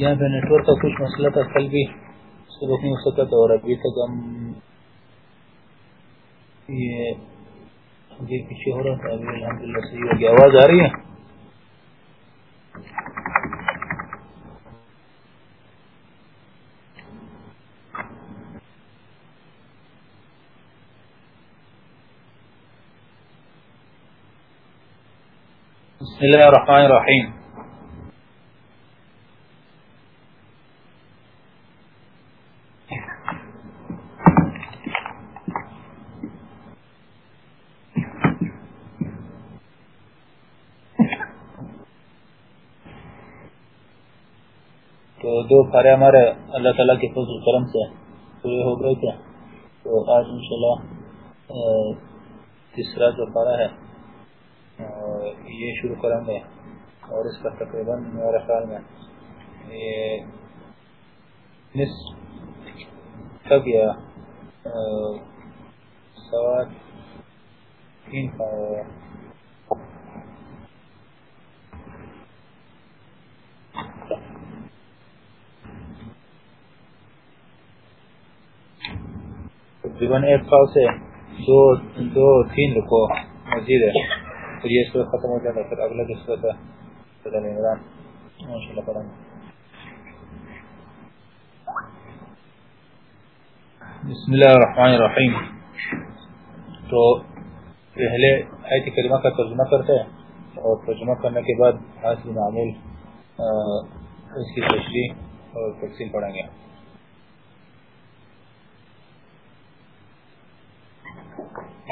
یہاں پہ نیٹورک کا کچھ مسئلہ تھا کل بھی، اس کو روک نہیں ہو سکا تھا اور ابھی تک ہم یہ ابھی پیچھے ہو رہا تھا، ابھی الحمدللہ صحیح ہو گیا۔ آواز آ رہی ہے؟ بسم اللہ الرحمن الرحیم تو دو پارے ہمارے اللہ تعالیٰ کے فضل کرم سے پورے ہو گئے تھے۔ تو آج انشاءاللہ تیسرا جو پارا ہے یہ شروع کریں گے۔ اور اس کا تقریباً میرے خیال میں یہ تک یا سوا تین پایا تقریباً ایک سال سے دو دو، تین رکو مزید ہے۔ پھر یہ سورت ختم ہو جاتا پھر اگلا جو سورت ہے۔ فضل عمران ماشاءاللہ پڑھیں بسم اللہ الرحمن الرحیم۔ تو پہلے آیت کریمہ کا ترجمہ کرتے ہیں اور ترجمہ کرنے کے بعد حاصل معمول اس کی تشریح اور تفصیل پڑھیں گے۔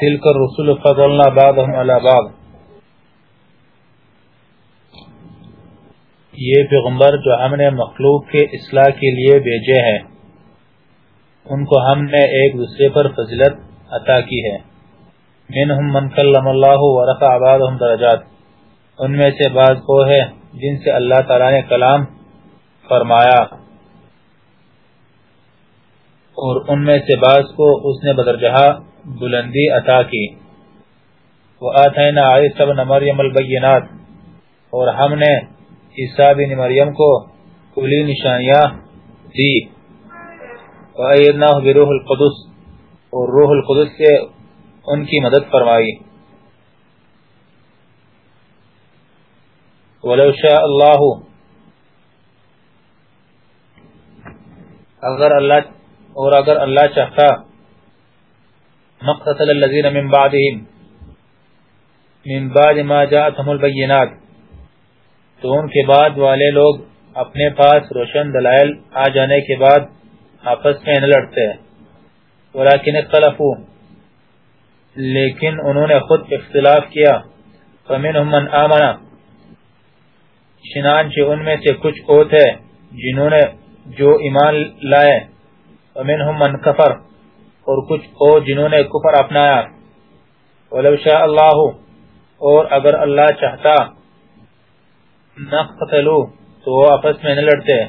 تلك الرسل فضلنا بعضهم على بعض. یہ پیغمبر جو ہم نے مخلوق کے اصلاح کے لیے بھیجے ہیں، ان کو ہم نے ایک دوسرے پر فضلت عطا کی ہے۔ منہم من کلم اللہ ورفع بعضهم درجات۔ ان میں سے بعض وہ ہے جن سے اللہ تعالی نے کلام فرمایا۔ اور ان میں سے بعض کو اس نے بدرجہ بلندی عطا کی۔ وآتینا عیسی بن مریم البینات۔ اور ہم نے عیسیٰ بن مریم کو کلی نشانیاں دی۔ وَأَيَدْنَاهُ بِرُوحِ الْقُدُسِ۔ اور روح القدس سے ان کی مدد فرمائی۔ وَلَوْ شَاءَ اللَّهُ اگر اللہ اور اگر اللہ چاہتا مقتل الذین من بعدهم. من بعد ما جاءتهم البینات تو ان کے بعد والے لوگ اپنے پاس روشن دلائل آ جانے کے بعد آپس میں نہ لڑتے ولیکن اختلفو لیکن انہوں نے خود اختلاف کیا. فمنہم من آمنا چنانچہ ان میں سے کچھ او تھے جنہوں نے جو ایمان لائے. فمنہم من کفر. اور کچھ او جنہوں نے کفر اپنایا۔ ولو شاء اللہ، اور اگر اللہ چاہتا، نقتلو، تو وہ آپس میں نہ لڑتے۔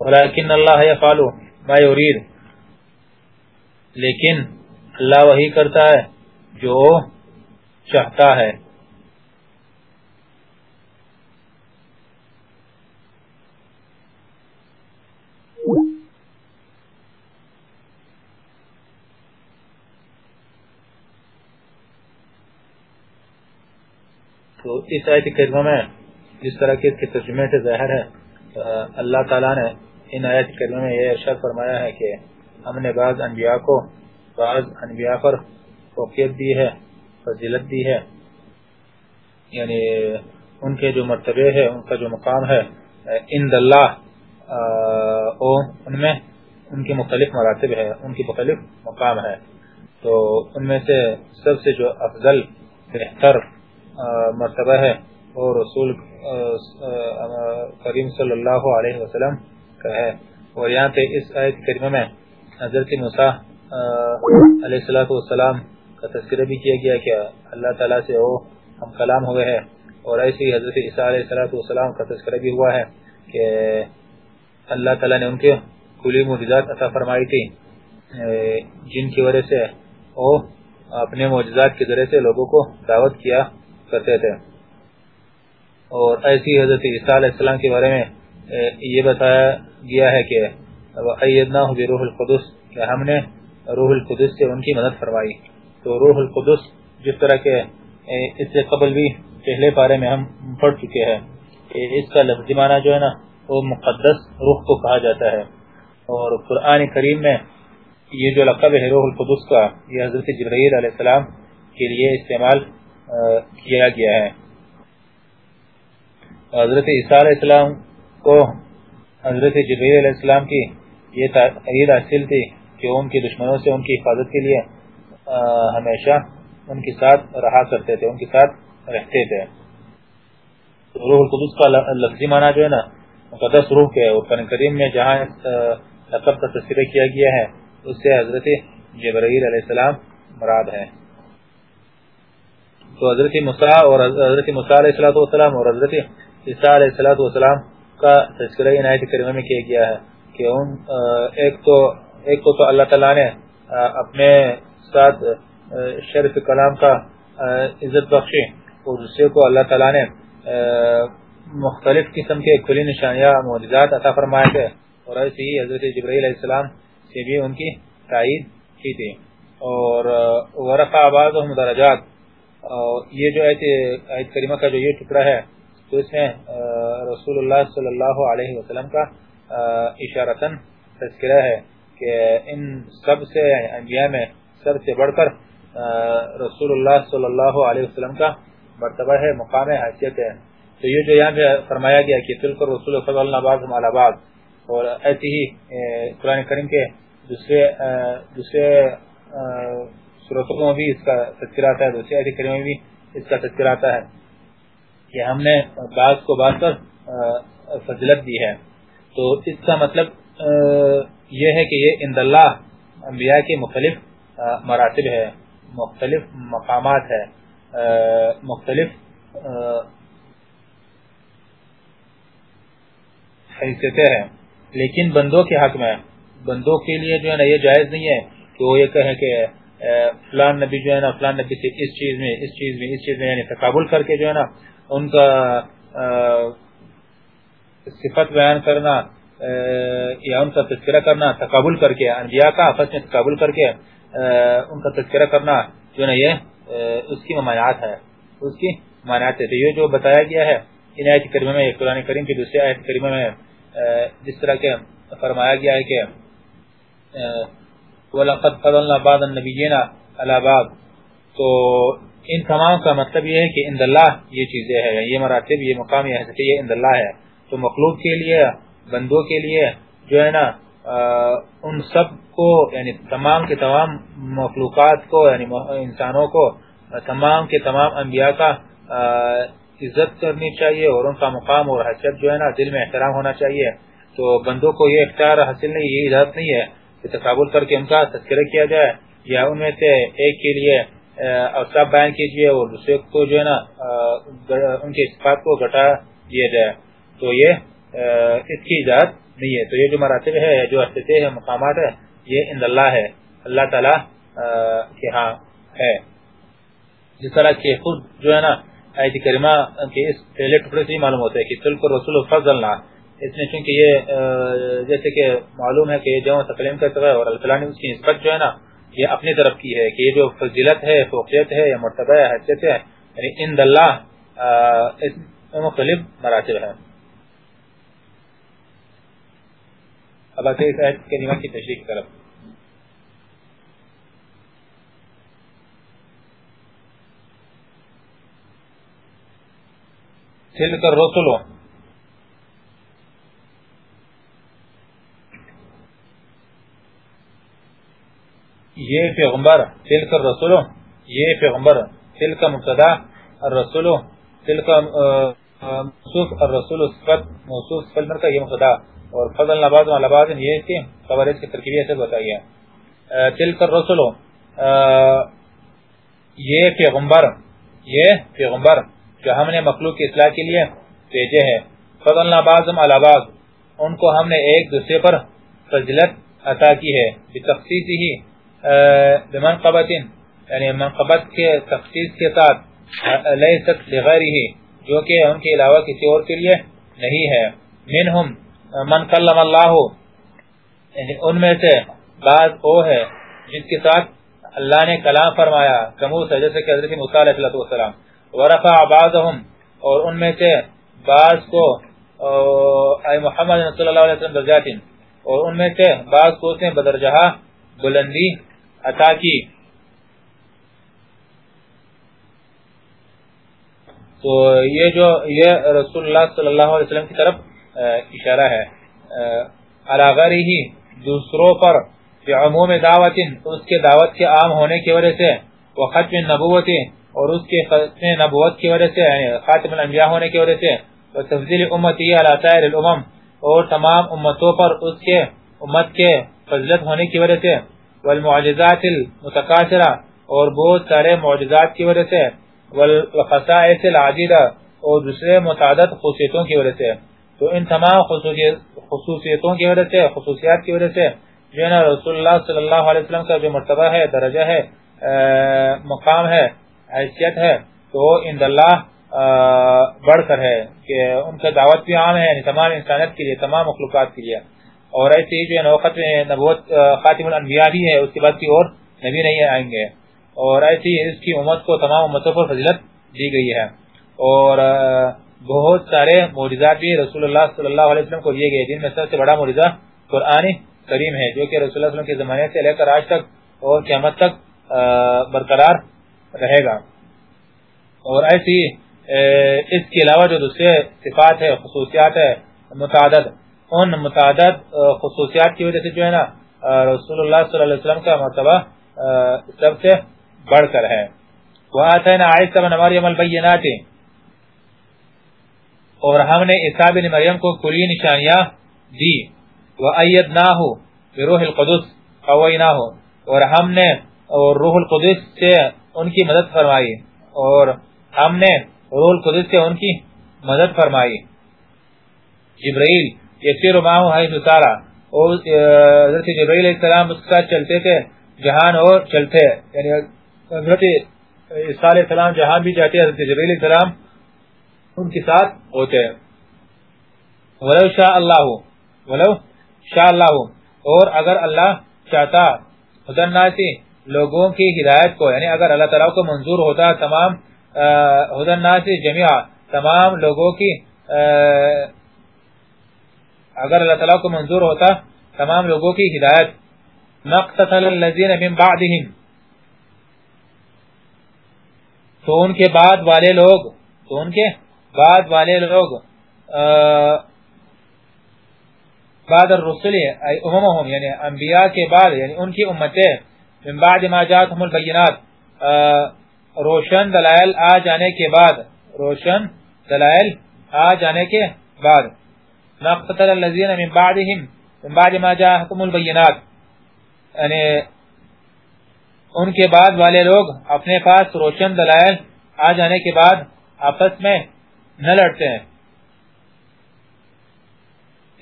ولیکن اللہ یفعلو ما یرید۔ لیکن اللہ وہی کرتا ہے جو چاہتا ہے۔ تو اس آیت کریمہ میں جس طرح کے ترجمے سے ظاہر ہے اللہ تعالیٰ نے ان آیت کریمہ میں یہ ارشاد فرمایا ہے کہ ہم نے بعض انبیاء کو بعض انبیاء پر فوقیت دی ہے، فضیلت دی ہے۔ یعنی ان کے جو مرتبے ہے ان کا جو مقام ہے ان اللہ ان میں ان کی مختلف مراتب ہے ان کی مختلف مقام ہے تو ان میں سے سب سے جو افضل، بہتر مرتبہ ہے وہ رسول کریم صلی اللہ علیہ وسلم کا ہے۔ اور یہاں پہ اس آیت کریمہ میں حضرت موسیٰ علیہ السلام کا تذکرہ بھی کیا گیا کہ اللہ تعالیٰ سے وہ ہم کلام ہوئے ہیں۔ اور ایسے ہی حضرت عیسیٰ علیہ السلام کا تذکرہ بھی ہوا ہے کہ اللہ تعالیٰ نے ان کے کلی معجزات عطا فرمائی تھی۔ جن کی وجہ سے وہ اپنے معجزات کے ذریعے سے لوگوں کو دعوت کیا۔ کرتے تھے۔ اور ایسی حضرت عیسیٰ علیہ السلام کے بارے میں یہ بتایا گیا ہے کہ بروح القدس کہ ہم نے روح القدس سے ان کی مدد فرمائی۔ تو روح القدس جس طرح کے اس سے قبل بھی پہلے پارے میں ہم پڑھ چکے ہیں اس کا لفظی معنی جو ہے نا، وہ مقدس روح کو کہا جاتا ہے۔ اور قرآن کریم میں یہ جو لقب ہے روح القدس کا، یہ حضرت جبرائیل علیہ السلام کے لیے استعمال کیا گیا ہے۔ حضرت عیسیٰ علیہ السلام کو، حضرت جبرائیل علیہ السلام کی یہ تعید حاصل تھی کہ ان کی دشمنوں سے ان کی حفاظت کے لیے ہمیشہ ان کے ساتھ رہا کرتے تھے، ان کے ساتھ رہتے تھے۔ روح القدس کا لفظی معنی جو ہے نا، مقدس روح کے اور قرآن کریم میں جہاں لقب کا تصویر کیا گیا ہے، اس سے حضرت جبرائیل علیہ السلام مراد ہے۔ تو حضرت مسا اور حضرت مسا علیہ السلام اور حضرت عیسیٰ علیہ السلام کا تذکرہ عنایت کریمہ میں کیا گیا ہے کہ ان ایک تو، ایک کو تو اللہ تعالیٰ نے اپنے ساتھ شرف کلام کا عزت بخشی اور دوسرے کو اللہ تعالیٰ نے مختلف قسم کے کھلی نشانیاں معجزات عطا فرمائے تھے اور ایسے ہی حضرت جبرائیل علیہ السلام سے بھی ان کی تائید کی تھی اور ورفع آبادهم درجات یہ جو آیت کریمہ کا جو یہ ٹکڑا ہے، تو اس میں رسول اللہ صلی اللہ علیہ وسلم کا اشارتاً تذکرہ ہے کہ ان سب سے یعنی انبیاء میں سب سے بڑھ کر رسول اللہ صلی اللہ علیہ وسلم کا مرتبہ ہے، مقام حیثیت ہے۔ تو یہ جو یہاں پہ فرمایا گیا کہ تلکر رسول صلی اللہ علیہ وسلم اور ایسی ہی قرآن کریم کے دوسرے دوسرے صورتوں میں بھی اس کا تذکر آتا ہے دوسرے ایسی کریم میں بھی اس کا تذکر آتا ہے کہ ہم نے بعض کو بعض پر فضلت دی ہے۔ تو اس کا مطلب یہ ہے کہ یہ اند اللہ انبیاء کے مختلف مراتب ہے مختلف مقامات ہے مختلف حیثیتیں ہیں۔ لیکن بندوں کے حق میں، بندوں کے لیے جو ہے نا، یہ جائز نہیں ہے کہ وہ یہ کہیں کہ فلان نبی جو ہے نا، فلان نبی سے اس چیز میں، اس چیز میں، اس چیز میں یعنی تقابل کر کے جو ہے نا، ان کا صفت بیان کرنا یا ان کا تذکرہ کرنا، تقابل کر کے، انبیاء کا آپس میں تقابل کر کے ان کا تذکرہ کرنا جو نا، یہ اس کی ممانعات ہے۔ اس کی ممانعات ہے۔ تو یہ جو بتایا گیا ہے، ان آیت کریمہ میں، قرآن کریم کی دوسری آیت کریمہ میں جس طرح کے فرمایا گیا ہے کہ وَلَقَدْ فَضَلْنَا بَعْضَ النَّبِيِّينَ عَلَى بَعْض۔ تو ان تمام کا مطلب یہ ہے کہ اند اللہ یہ چیزیں ہیں، یہ مراتب، یہ مقام، یہ حیثیت، یہ اند اللہ ہے۔ تو مخلوق کے لیے، بندوں کے لیے جو ہے نا ان سب کو یعنی تمام کے تمام مخلوقات کو یعنی انسانوں کو، تمام کے تمام انبیاء کا عزت کرنی چاہیے اور ان کا مقام اور حیثیت جو ہے نا، دل میں احترام ہونا چاہیے۔ تو بندوں کو یہ اختیار حاصل نہیں، یہ اجازت نہیں ہے۔ کہ تصابل کر کے ان کا تذکرہ کیا جائے یا ان میں سے ایک کے لیے اوصاف بیان کیجیے اور دوسرے کو جو ہے نا ان کے صفات کو گھٹا دیا جائے۔ تو یہ اس کی اجازت نہیں ہے۔ تو یہ جو مراتب ہے، جو حستے ہیں، مقامات ہے یہ اند اللہ ہے۔ اللہ تعالی کے ہاں ہے۔ جس طرح کہ خود جو ہے نا، آیت کریمہ کے اس پہلے ٹکڑے سے معلوم ہوتا ہے کہ تلک رسول فضلنا۔ اس میں چونکہ یہ جیسے کہ معلوم ہے کہ یہ جو تقلیم کرتا ہے اور اللہ نے اس کی نسبت جو ہے نا، یہ اپنی طرف کی ہے کہ یہ جو فضیلت ہے، فوقیت ہے یا مرتبہ ہے، حیثیت ہے یعنی ان اللہ اس مختلف مراتب ہے اب آتے اس آیت کے نیمہ کی تشریح کی طرف۔ تلک الرسلو یہ پیغمبر تل کر رسولو یہ پیغمبر تل کا مبتدا الرسولو تل کا موصوف الرسول صفت، موصوف فلمر کا یہ مبتدا۔ اور فضل نباد و یہ کہ خبر کی ترکیبی ایسے بتائی ہے تل کر رسولو یہ پیغمبر یہ پیغمبر جو ہم نے مخلوق کی اصلاح کے لیے بھیجے ہیں۔ فضل نباد و ان کو ہم نے ایک دوسرے پر فضلت عطا کی ہے۔ بتخصیص ہی بمنقبت یعنی منقبت کے تخصیص کے ساتھ، لیست لغیره جو کہ ان کے علاوہ کسی اور کے لیے نہیں ہے۔ منہم، من کلم اللہ یعنی ان میں سے بعض وہ ہے، جس کے ساتھ اللہ نے کلام فرمایا کموس ہے جیسے کہ حضرت موسیٰ علیہ السلام ورفع بعضهم اور ان میں سے بعض کو اے محمد صلی اللہ علیہ وسلم، درجات، اور ان میں سے بعض کو اس نے بدرجہ بلندی عطا کی۔ تو یہ جو یہ رسول اللہ صلی اللہ علیہ وسلم کی طرف اشارہ ہے۔ علاغری ہی دوسروں پر فی عموم دعوت، اس کے دعوت کے عام ہونے کی وجہ سے وہ ختم نبوت اور اس کے ختم نبوت کی وجہ سے یعنی خاتم الانبیاء ہونے کی وجہ سے وہ تفضیل امتی علی سائر الامم، اور تمام امتوں پر اس کے، امت کے فضلت ہونے کی وجہ سے۔ والمعجزات المتکاثرہ اور بہت سارے معجزات کی وجہ سے، والخصائص العدیدہ اور دوسرے متعدد خصوصیتوں کی وجہ سے۔ تو ان تمام خصوصیتوں کی وجہ سے، خصوصیات کی وجہ سے جو ہے نا رسول اللہ صلی اللہ علیہ وسلم کا جو مرتبہ ہے، درجہ ہے مقام ہے، حیثیت ہے، تو ان اللہ بڑھ کر ہے کہ ان کا دعوت بھی عام ہے یعنی تمام انسانیت کے لیے، تمام مخلوقات کے لیے۔ اور ایسے ہی جو ہے وقت نبوت خاتم الانبیاء بھی ہے اس کے بعد کی اور نبی نہیں آئیں گے۔ اور ایسی اس کی امت کو تمام امتوں پر فضیلت دی گئی ہے۔ اور بہت سارے معجزات بھی رسول اللہ صلی اللہ علیہ وسلم کو دیے گئے، جن میں سب سے بڑا معجزہ قرآن کریم ہے، جو کہ رسول اللہ علیہ وسلم کے زمانے سے لے کر آج تک اور قیامت تک برقرار رہے گا۔ اور ایسی اس کے علاوہ جو دوسرے صفات ہے خصوصیات ہے متعدد ان متعدد خصوصیات کی وجہ سے جو ہے نا رسول اللہ صلی اللہ علیہ وسلم کا مرتبہ سب سے بڑھ کر ہے۔ وَآتَيْنَا عَيْسَ بَنَ مَرْيَمَ الْبَيِّنَاتِ اور ہم نے عیسیٰ بن مریم کو کلی نشانیاں دی۔ وَأَيَّدْنَاهُ بِرُوحِ الْقُدُسِ قَوَيْنَاهُ اور ہم نے، اور روح القدس سے ان کی مدد فرمائی۔ اور ہم نے روح القدس سے ان کی مدد فرمائی۔ جبرائیل یسیر ماہو حیث سارا۔ اور حضرت جبرائیل علیہ السلام اس کا چلتے تھے، جہان اور چلتے۔ یعنی حضرت عیسیٰ علیہ السلام جہاں بھی جاتے حضرت جبریل علیہ السلام ان کے ساتھ ہوتے۔ ہیں ولو شاء اللہ ولو شاء اللہ اور اگر اللہ چاہتا حضر ناسی لوگوں کی ہدایت کو یعنی اگر اللہ تعالیٰ کو منظور ہوتا، تمام حضر ناسی جمعہ تمام لوگوں کی اگر اللہ تعالیٰ کو منظور ہوتا، تمام لوگوں کی ہدایت. نقتتل الذین من بعدهم تو ان کے بعد والے لوگ، تو ان کے بعد والے لوگ بعد الرسل ای اممهم یعنی انبیاء کے بعد یعنی ان کی امتیں. من بعد ما جاتهم البینات. روشن دلائل آ جانے کے بعد، روشن دلائل آ جانے کے بعد. نقتل الذین من بعدهم، من بعد ما جاءتهم البینات یعنی ان کے بعد والے لوگ اپنے پاس روشن دلائل آ جانے کے بعد آپس میں نہ لڑتے ہیں۔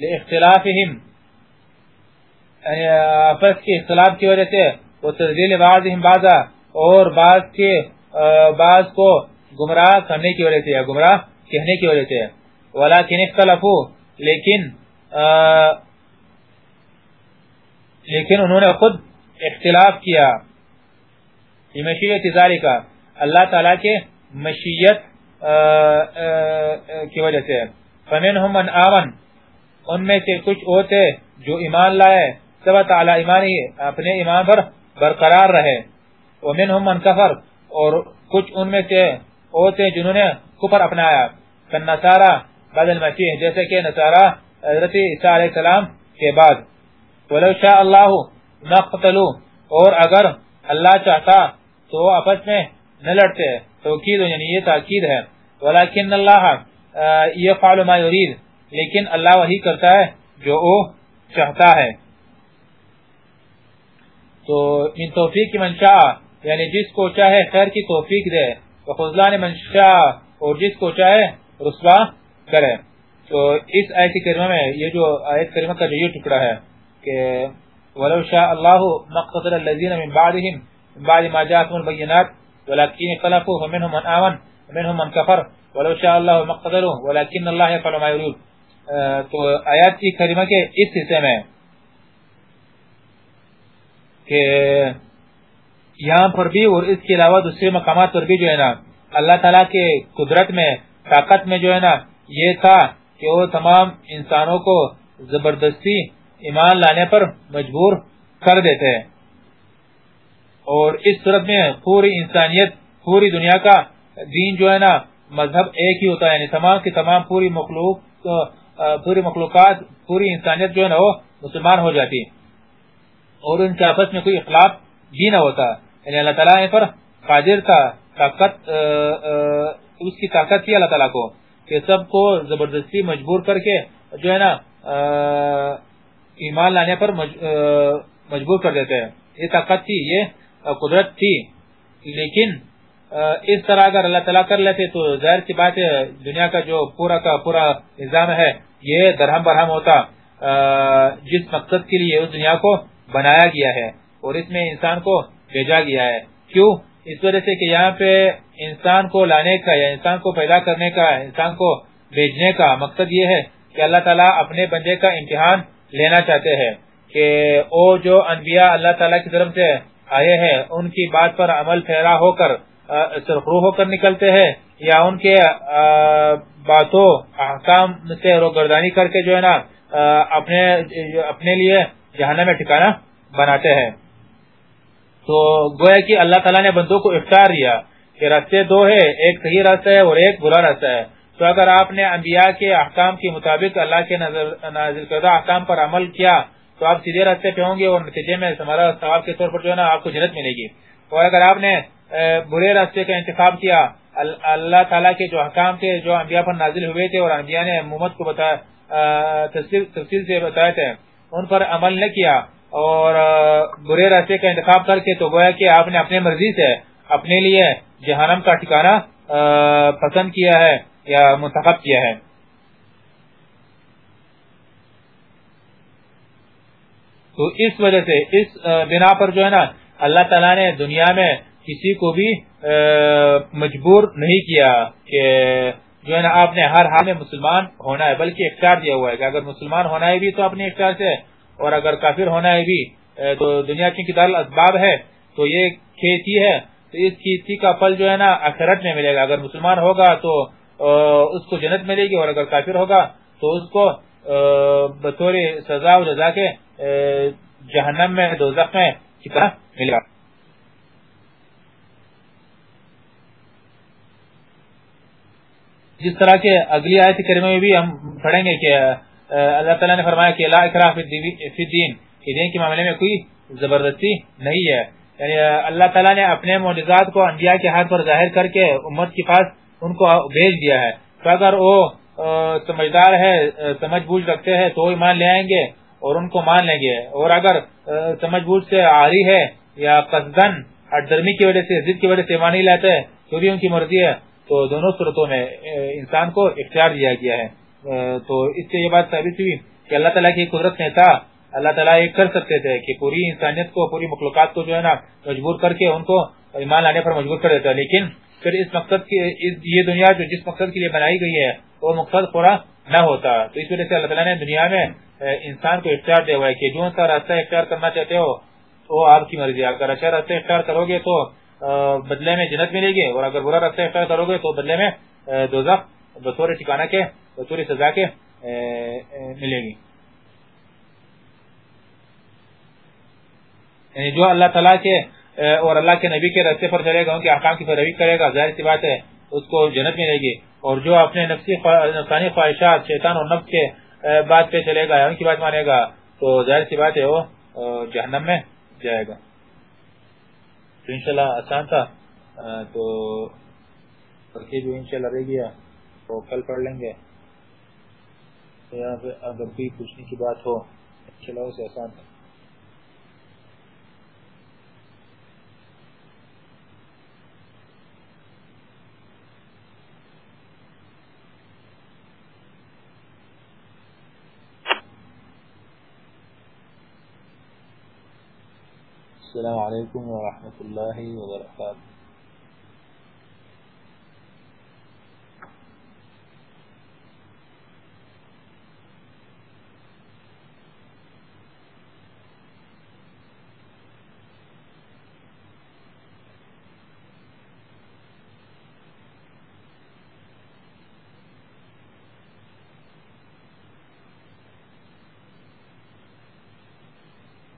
اختلافہم یعنی آپس کے اختلاف کی وجہ سے، وہ تردیل بعضهم بعضا، اور بعض کے، بعض کو گمراہ کرنے کی وجہ سے گمراہ کہنے کی وجہ سے۔ ولیکن اختلافو لیکن لیکن انہوں نے خود اختلاف کیا۔ مشیت ذالک کا۔ اللہ تعالیٰ کے مشیت کی وجہ سے۔ فمنہم من آمن۔ ان میں سے کچھ ہوتے جو ایمان لائے سبت علی ایمانی، اپنے ایمان پر برقرار رہے۔ ومنہم من کفر۔ اور کچھ ان میں سے ہوتے جنہوں نے کفر اپنایا۔ کن بعد المسیح، جیسے کہ نصارہ حضرت عیسیٰ علیہ السلام کے بعد۔ ولو شاء اللہ نقتلو، اور اگر اللہ چاہتا تو آپس میں نہ لڑتے توقید یعنی یہ تاکید ہے۔ ولیکن اللہ یفعل ما یرید، لیکن اللہ وہی کرتا ہے جو وہ چاہتا ہے۔ تو من توفیق من شاء یعنی جس کو چاہے خیر کی توفیق دے۔ وخذلان من شاء اور جس کو چاہے رسوا کرے تو اس آیت کریمہ میں یہ جو آیت کریمہ کا جو یہ ٹکڑا ہے کہ ولو شاء الله مقتل الذين من بعدهم، من بعد ما جاءتهم البينات، ولكن اختلفوا، فمنهم من آمن، ومنهم من كفر۔ ولو شاء الله مقتلوا ولكن الله يفعل ما يريد۔ تو آیات کی کریمہ کے اس حصے میں کہ یہاں پر بھی اور اس کے علاوہ دوسرے مقامات پر بھی جو ہے نا، اللہ تعالیٰ کے قدرت میں، طاقت میں جو ہے نا یہ تھا کہ وہ تمام انسانوں کو زبردستی ایمان لانے پر مجبور کر دیتے۔ ہیں اور اس صورت میں پوری انسانیت، پوری دنیا کا دین جو ہے نا، مذہب ایک ہی ہوتا ہے۔ یعنی تمام کی تمام پوری مخلوق، پوری مخلوقات، پوری انسانیت جو ہے نا، وہ مسلمان ہو جاتی۔ اور ان کے آپس میں کوئی اخلاق بھی نہ ہوتا۔ یعنی اللہ تعالیٰ پر قادر تھا، طاقت اس کی طاقت تھی اللہ تعالیٰ کو۔ کہ سب کو زبردستی مجبور کر کے جو ہے نا ایمان لانے پر مجبور کر دیتے ہیں۔ یہ طاقت تھی، یہ قدرت تھی۔ لیکن اس طرح اگر اللہ تعالیٰ کر لیتے تو ظاہر سی بات ہے، دنیا کا جو پورا کا پورا نظام ہے، یہ درہم برہم ہوتا۔ جس مقصد کے لیے اس دنیا کو بنایا گیا ہے اور اس میں انسان کو بھیجا گیا ہے۔ کیوں؟ اس وجہ سے کہ یہاں پہ انسان کو لانے کا یا انسان کو پیدا کرنے کا، انسان کو بھیجنے کا مقصد یہ ہے کہ اللہ تعالیٰ اپنے بندے کا امتحان لینا چاہتے ہیں کہ وہ جو انبیاء اللہ تعالیٰ کی طرف سے آئے ہیں، ان کی بات پر عمل پھیرا ہو کر سرخرو ہو کر نکلتے ہیں یا ان کے باتوں، احکام سے روگردانی کر کے جو ہے نا اپنے اپنے لیے جہانا میں ٹھکانا بناتے ہیں۔ تو گویا کہ اللہ تعالیٰ نے بندوں کو اختار دیا کہ راستے دو ہے ایک صحیح راستہ ہے اور ایک برا راستہ ہے۔ تو اگر آپ نے انبیاء کے احکام کے مطابق اللہ کے نازل کردہ احکام پر عمل کیا، تو آپ سیدھے راستے پہ ہوں گے اور نتیجے میں ہمارا ثواب کے طور پر جو ہے نا آپ کو جنت ملے گی۔ اور اگر آپ نے برے راستے کا انتخاب کیا اللہ تعالیٰ کے جو احکام تھے جو انبیاء پر نازل ہوئے تھے اور انبیاء نے محمد کو بتایا تفصیل سے بتایا تھے، ان پر عمل نہ کیا اور برے راستے کا انتخاب کر کے تو گویا کہ آپ نے اپنے مرضی سے اپنے لیے جہنم کا ٹھکانہ پسند کیا ہے یا منتخب کیا ہے۔ تو اس وجہ سے اس بنا پر جو ہے نا، اللہ تعالیٰ نے دنیا میں کسی کو بھی مجبور نہیں کیا کہ جو ہے نا، آپ نے ہر حال میں مسلمان ہونا ہے، بلکہ اختیار دیا ہوا ہے کہ اگر مسلمان ہونا ہے بھی تو اپنے اختیار سے اور اگر کافر ہونا ہے بھی تو دنیا کی کتاب اسباب ہے، تو یہ کھیتی ہے، تو اس کھیتی کا پل جو ہے نا اخرت میں ملے گا۔ اگر مسلمان ہوگا تو اس کو جنت ملے گی، اور اگر کافر ہوگا تو اس کو بطور سزا و جزا کے جہنم میں، دوزخ میں کتنا ملے گا۔ جس طرح کے اگلی آیت کریمہ میں بھی ہم پڑھیں گے کہ اللہ تعالیٰ نے فرمایا کہ لا اکراہ فی الدین کہ دین کے معاملے میں کوئی زبردستی نہیں ہے۔ یعنی اللہ تعالیٰ نے اپنے معجزات کو انبیاء کے ہاتھ پر ظاہر کر کے امت کے پاس ان کو بھیج دیا ہے۔ تو اگر وہ سمجھدار ہے سمجھ بوجھ رکھتے ہیں، تو ایمان لے آئیں گے اور ان کو مان لیں گے۔ اور اگر سمجھ بوجھ سے آری ہے یا قصدن درمی کی وجہ سے، ضد کی وجہ سے ایمان نہیں لاتے، تو بھی ان کی مرضی ہے۔ تو دونوں صورتوں میں انسان کو اختیار دیا گیا ہے۔ تو اس سے یہ بات ثابت ہوئی کہ اللہ تعالیٰ کی قدرت میں تھا، اللہ تعالیٰ یہ کر سکتے تھے کہ پوری انسانیت کو، پوری مخلوقات کو جو ہے نا مجبور کر کے ان کو ایمان لانے پر مجبور کر دیتا لیکن پھر اس مقصد کی یہ دنیا جو جس مقصد کے لیے بنائی گئی ہے، وہ مقصد پورا نہ ہوتا۔ تو اس وجہ سے اللہ تعالیٰ نے دنیا میں انسان کو اختیار دیا ہوا ہے کہ جو سا راستہ اختیار کرنا چاہتے ہو وہ آپ کی مرضی اگر اچھا راستہ اختیار کرو گے تو بدلے میں جنت ملے گی اور اگر برا راستہ اختیار کرو گے تو بدلے میں دوزخ بطور ٹھکانا کے بطور سزا کے ملے گی۔ یعنی جو اللہ تعالیٰ کے اور اللہ کے نبی کے راستے پر چلے گا، ان کے احکام کی پیروی کرے گا، ظاہر سی بات ہے اس کو جنت ملے گی۔ اور جو اپنے نفسی نفسانی خواہشات، شیطان اور نفس کے بات پہ چلے گا، ان کی بات مانے گا، تو ظاہر سی بات ہے، وہ جہنم میں جائے گا۔ تو انشاءاللہ آسان تھا تو جو انشاءاللہ رہ گیا، تو کل پڑھ لیں گے۔ تو یہاں پہ اگر بھی پوچھنے کی بات ہو انشاءاللہ اسے آسان تھا السلام علیکم ورحمۃ اللہ وبرکاتہ۔